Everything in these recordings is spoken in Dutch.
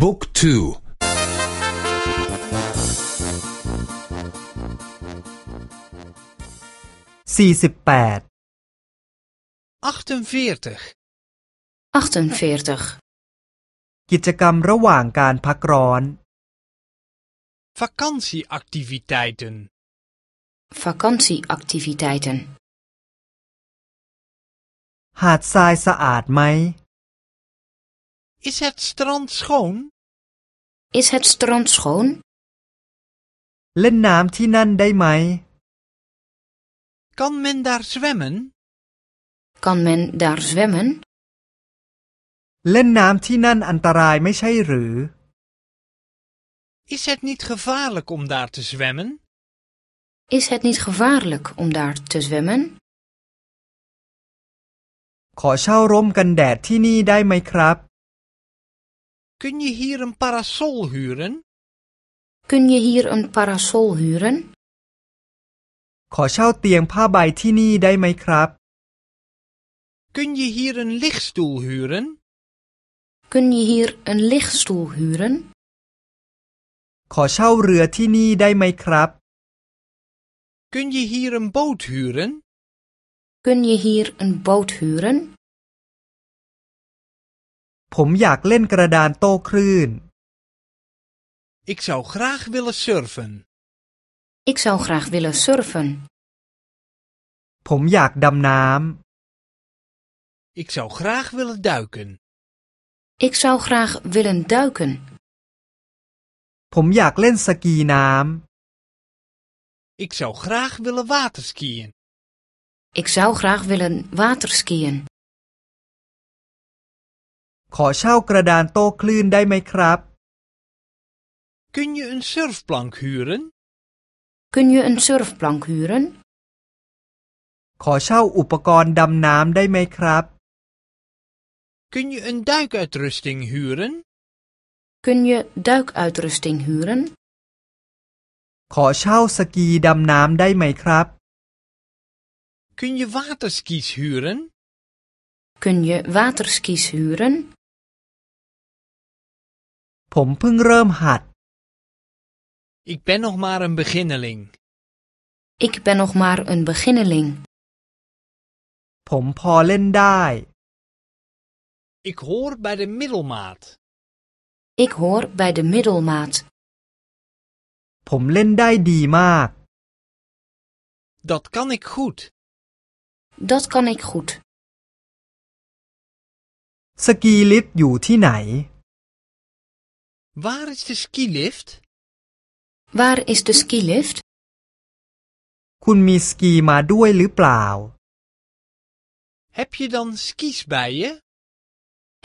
บุ๊กทูสี่สิบแปด 48. 48. กิจกรรมระหว่างการพักร้อน Vakantieactiviteiten. Vakantieactiviteiten. หาดทรายสะอาดไหม Is het strand schoon? Is het strand schoon? เล่นน้ำที่นั่นได้ไหม Kan men daar zwemmen? Kan men daar zwemmen? เล่นน้ำที่นั่นอันตรายไม่ใช่หรือ Is het niet gevaarlijk om daar te zwemmen? Is het niet gevaarlijk om daar te zwemmen? ขอเช่าร่มกันแดดที่นี่ได้ไหมครับ Kun je hier een parasol huren? Kun je hier een parasol huren? ขอเช่าเตียงผ้าใบที่นี่ได้ไหมครับ Kun je hier een lichtstoel huren? Kun je hier een lichtstoel huren? ขอเช่าเรือที่นี่ได้ไหมครับ Kun je hier een boot huren? Kun je hier een boot huren? ผมอยากเล่นกระดานโต้คลื่น Ik zou graag willen surfen. Ik zou graag willen surfen. ผมอยากดำน้ Ik zou graag willen duiken. Ik zou graag willen duiken. ำ ผมอยากเล่นสกีน้ Ik zou graag willen waterskiën. Ik zou graag willen waterskiën. ำ ขอเช่ากระดานโต้คลื่นได้ไหมครับ Kun je een surfplank huren? Kun je een surfplank huren? ขอเช่าอุปกรณ์ดำน้ำได้ไหมครับ Kun je een duikuitrusting huren? Kun je duikuitrusting huren? ขอเช่าสกีดำน้ำได้ไหมครับ Kun je waterskis huren? Kun je waterskis huren? ผมเพิ่งเริ่มหัด Ik ben nog maar een beginneling. Ik ben nog maar een beginneling. ผมพอเล่นได้ Ik hoor bij de middelmaat. Ik hoor bij de middelmaat. ผมเล่นได้ดีมาก Dat kan ik goed. Dat kan ik goed. สกีลิฟต์อยู่ที่ไหน Waar is de skilift? Waar is de skilift? คุณมีสกีมาด้วยหรือเปล่า Heb je dan skis bij je?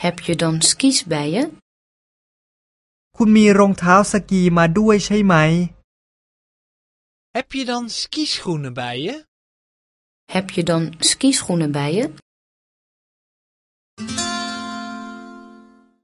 Heb je dan skis bij je? คุณมีรองเท้าสกีมาด้วยใช่ไหม Heb je dan skischoenen bij je? Heb je dan skischoenen bij je?